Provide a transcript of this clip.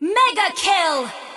Mega kill!